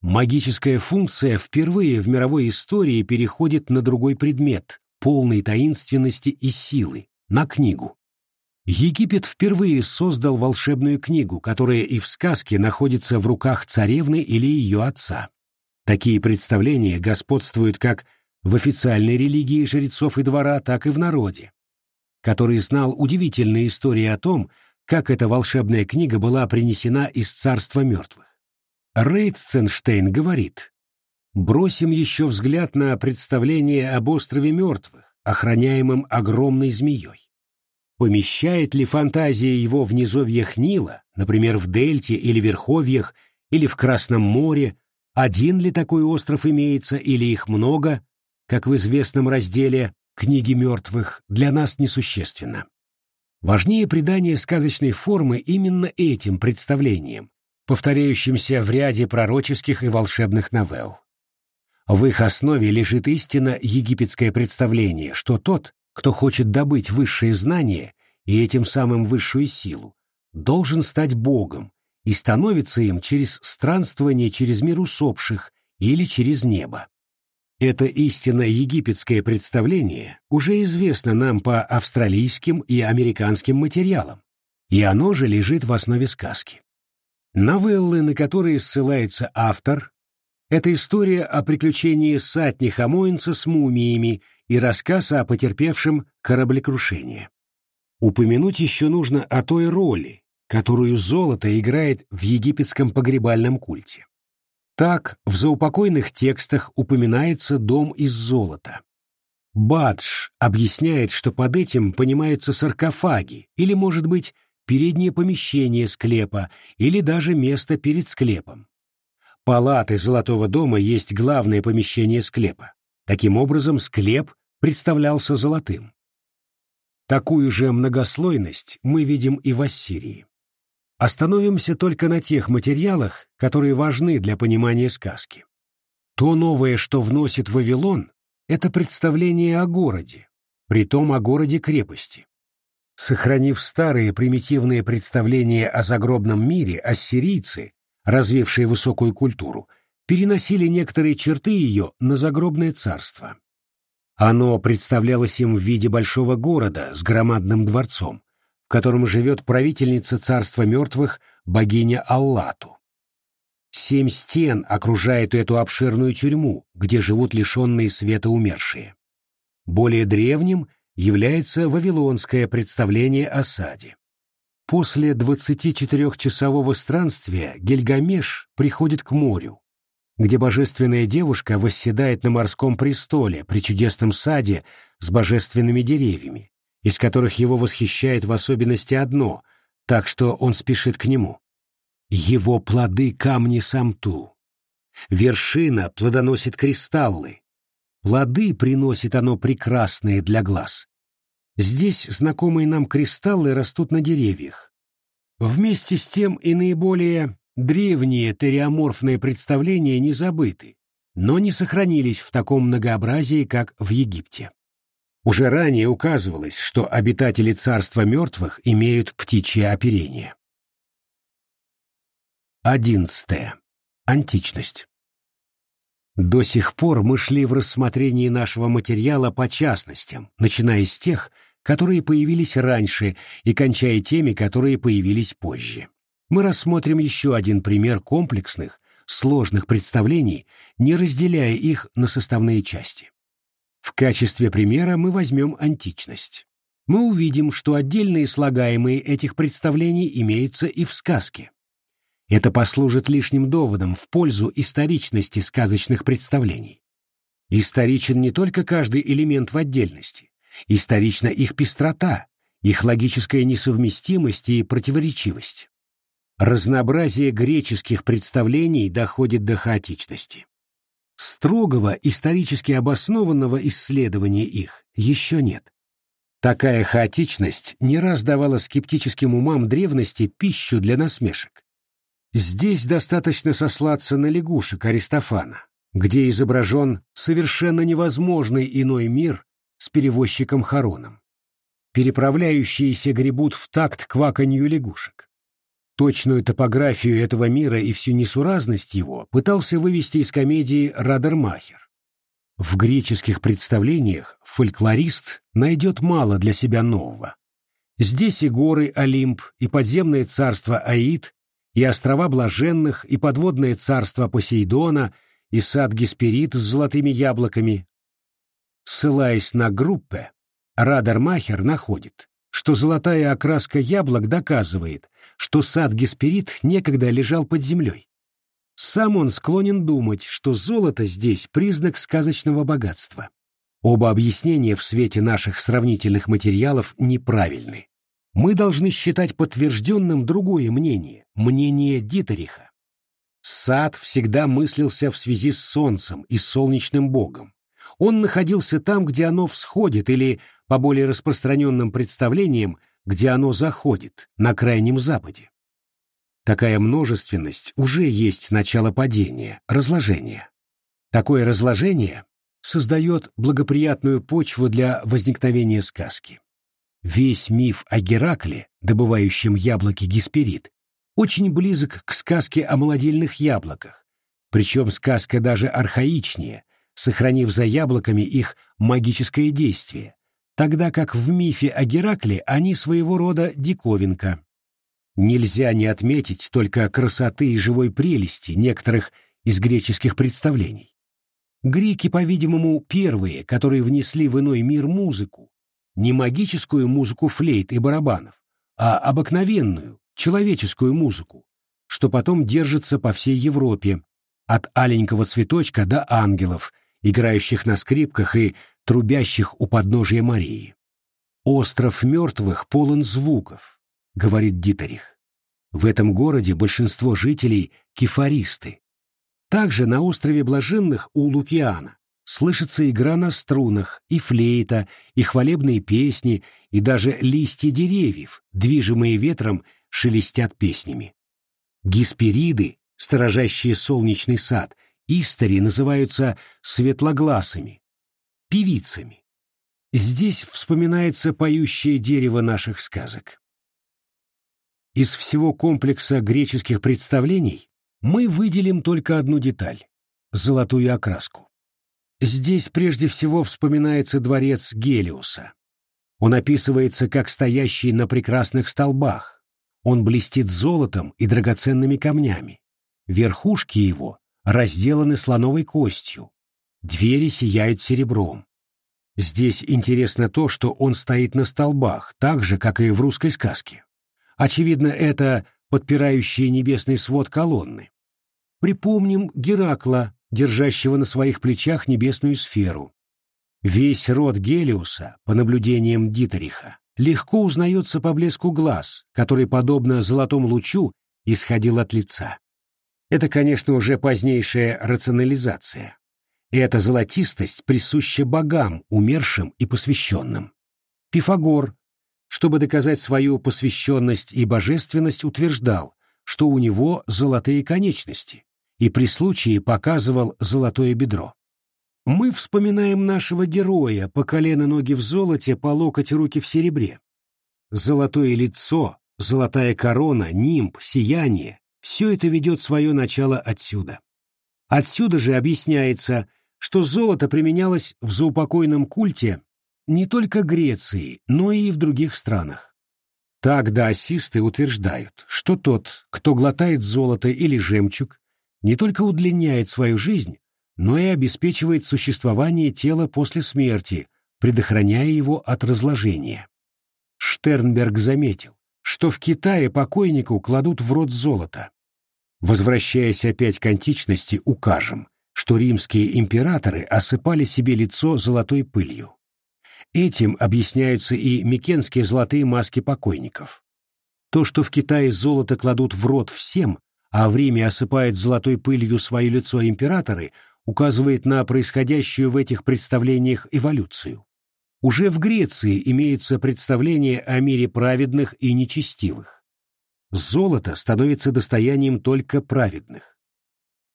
Магическая функция впервые в мировой истории переходит на другой предмет, полный таинственности и силы, на книгу. Египет впервые создал волшебную книгу, которая и в сказке находится в руках царевны или ее отца. Такие представления господствуют как в официальной религии жрецов и двора, так и в народе, который знал удивительные истории о том, как эта волшебная книга была принесена из царства мертвых. Рейтценштейн говорит, бросим еще взгляд на представление об острове мертвых, охраняемом огромной змеей. Помещает ли фантазия его в низовьях Нила, например, в Дельте или Верховьях, или в Красном море, один ли такой остров имеется или их много, как в известном разделе «Книги мертвых», для нас несущественно. Важнее придание сказочной формы именно этим представлениям, повторяющимся в ряде пророческих и волшебных новелл. В их основе лежит истинно египетское представление, что тот, кто хочет добыть высшее знание и этим самым высшую силу, должен стать Богом и становится им через странствование через мир усопших или через небо. Это истинно египетское представление уже известно нам по австралийским и американским материалам, и оно же лежит в основе сказки. Новеллы, на которые ссылается автор, это история о приключении Сатни Хамоинца с мумиями и рассказ о потерпевшем кораблекрушение. Упомянуть еще нужно о той роли, которую золото играет в египетском погребальном культе. Так, в заупокойных текстах упоминается дом из золота. Бадж объясняет, что под этим понимаются саркофаги, или, может быть, переднее помещение склепа, или даже место перед склепом. Палаты Золотого дома есть главное помещение склепа. Таким образом, склеп представлялся золотым. Такую же многослойность мы видим и в Ассирии. Остановимся только на тех материалах, которые важны для понимания сказки. То новое, что вносит Вавилон, это представление о городе, притом о городе-крепости. Сохранив старые примитивные представления о загробном мире, ассирийцы, развившие высокую культуру, переносили некоторые черты ее на загробное царство. Оно представлялось им в виде большого города с громадным дворцом, в котором живет правительница царства мертвых, богиня Аллату. Семь стен окружают эту обширную тюрьму, где живут лишенные света умершие. Более древним является вавилонское представление о саде. После 24-часового странствия Гильгамеш приходит к морю, где божественная девушка восседает на морском престоле при чудесном саде с божественными деревьями, из которых его восхищает в особенности одно, так что он спешит к нему. Его плоды камни самту. Вершина плодоносит кристаллы. Плоды приносит оно прекрасные для глаз. Здесь знакомые нам кристаллы растут на деревьях. Вместе с тем и наиболее древние териоморфные представления не забыты, но не сохранились в таком многообразии, как в Египте. Уже ранее указывалось, что обитатели царства мертвых имеют птичье оперение. Одиннадцатое. Античность. До сих пор мы шли в рассмотрении нашего материала по частностям, начиная с тех, которые появились раньше, и кончая теми, которые появились позже. Мы рассмотрим еще один пример комплексных, сложных представлений, не разделяя их на составные части. В качестве примера мы возьмем античность. Мы увидим, что отдельные слагаемые этих представлений имеются и в сказке. Это послужит лишним доводом в пользу историчности сказочных представлений. Историчен не только каждый элемент в отдельности, исторична их пестрота, их логическая несовместимость и противоречивость. Разнообразие греческих представлений доходит до хаотичности. Строгого исторически обоснованного исследования их еще нет. Такая хаотичность не раз давала скептическим умам древности пищу для насмешек. Здесь достаточно сослаться на лягушек Аристофана, где изображен совершенно невозможный иной мир с перевозчиком Хароном. Переправляющиеся гребут в такт кваканью лягушек. Точную топографию этого мира и всю несуразность его пытался вывести из комедии Радермахер. В греческих представлениях фольклорист найдет мало для себя нового. Здесь и горы Олимп, и подземное царство Аид, и острова Блаженных, и подводное царство Посейдона, и сад Гесперид с золотыми яблоками. Ссылаясь на группы, Радермахер находит, что золотая окраска яблок доказывает, что сад Гесперид некогда лежал под землей. Сам он склонен думать, что золото здесь признак сказочного богатства. Оба объяснения в свете наших сравнительных материалов неправильны. Мы должны считать подтвержденным другое мнение, мнение Дитериха. Сад всегда мыслился в связи с солнцем и солнечным богом. Он находился там, где оно всходит, или, по более распространенным представлениям, где оно заходит, на крайнем западе. Такая множественность уже есть начало падения, разложения. Такое разложение создает благоприятную почву для возникновения сказки. Весь миф о Геракле, добывающем яблоки Гесперид, очень близок к сказке о молодильных яблоках, причем сказка даже архаичнее, сохранив за яблоками их магическое действие, тогда как в мифе о Геракле они своего рода диковинка. Нельзя не отметить только красоты и живой прелести некоторых из греческих представлений. Греки, по-видимому, первые, которые внесли в иной мир музыку, не магическую музыку флейт и барабанов, а обыкновенную, человеческую музыку, что потом держится по всей Европе, от аленького цветочка до ангелов, играющих на скрипках и трубящих у подножия Марии. «Остров мертвых полон звуков», — говорит Дитерих. В этом городе большинство жителей — кефаристы. Также на острове Блаженных у Лукиана слышится игра на струнах, и флейта, и хвалебные песни, и даже листья деревьев, движимые ветром, шелестят песнями. Гиспериды, сторожащие солнечный сад, истори называются светлогласами, певицами. Здесь вспоминается поющее дерево наших сказок. Из всего комплекса греческих представлений мы выделим только одну деталь — золотую окраску. Здесь прежде всего вспоминается дворец Гелиуса. Он описывается как стоящий на прекрасных столбах. Он блестит золотом и драгоценными камнями. Верхушки его разделаны слоновой костью. Двери сияют серебром. Здесь интересно то, что он стоит на столбах, так же, как и в русской сказке. Очевидно, это подпирающие небесный свод колонны. Припомним Геракла, держащего на своих плечах небесную сферу. Весь род Гелиуса, по наблюдениям Дитериха, легко узнается по блеску глаз, который, подобно золотому лучу, исходил от лица. Это, конечно, уже позднейшая рационализация. И эта золотистость присуща богам, умершим и посвященным. Пифагор, чтобы доказать свою посвященность и божественность, утверждал, что у него золотые конечности, и при случае показывал золотое бедро. Мы вспоминаем нашего героя по колено ноги в золоте, по локоть руки в серебре. Золотое лицо, золотая корона, нимб, сияние — все это ведет свое начало отсюда. Отсюда же объясняется, что золото применялось в заупокойном культе не только Греции, но и в других странах. Так даосисты утверждают, что тот, кто глотает золото или жемчуг, не только удлиняет свою жизнь, но и обеспечивает существование тела после смерти, предохраняя его от разложения. Штернберг заметил, что в Китае покойнику кладут в рот золото. Возвращаясь опять к античности, укажем, что римские императоры осыпали себе лицо золотой пылью. Этим объясняются и микенские золотые маски покойников. То, что в Китае золото кладут в рот всем, а в Риме осыпают золотой пылью свое лицо императоры, указывает на происходящую в этих представлениях эволюцию. Уже в Греции имеются представления о мире праведных и нечестивых. Золото становится достоянием только праведных.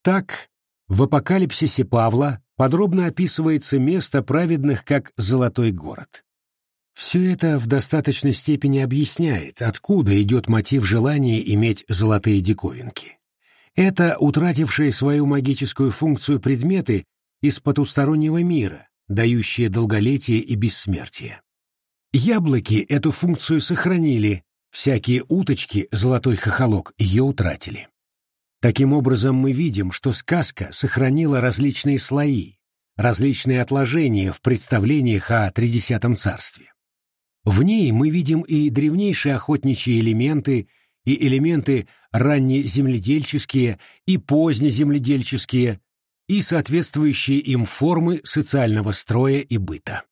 Так, в апокалипсисе Павла подробно описывается место праведных как «золотой город». Все это в достаточной степени объясняет, откуда идет мотив желания иметь золотые диковинки. Это утратившие свою магическую функцию предметы из потустороннего мира, дающие долголетие и бессмертие. Яблоки эту функцию сохранили, всякие уточки, золотой хохолок, ее утратили. Таким образом, мы видим, что сказка сохранила различные слои, различные отложения в представлениях о Тридесятом царстве. В ней мы видим и древнейшие охотничьи элементы, и элементы раннеземледельческие, и позднеземледельческие, и соответствующие им формы социального строя и быта.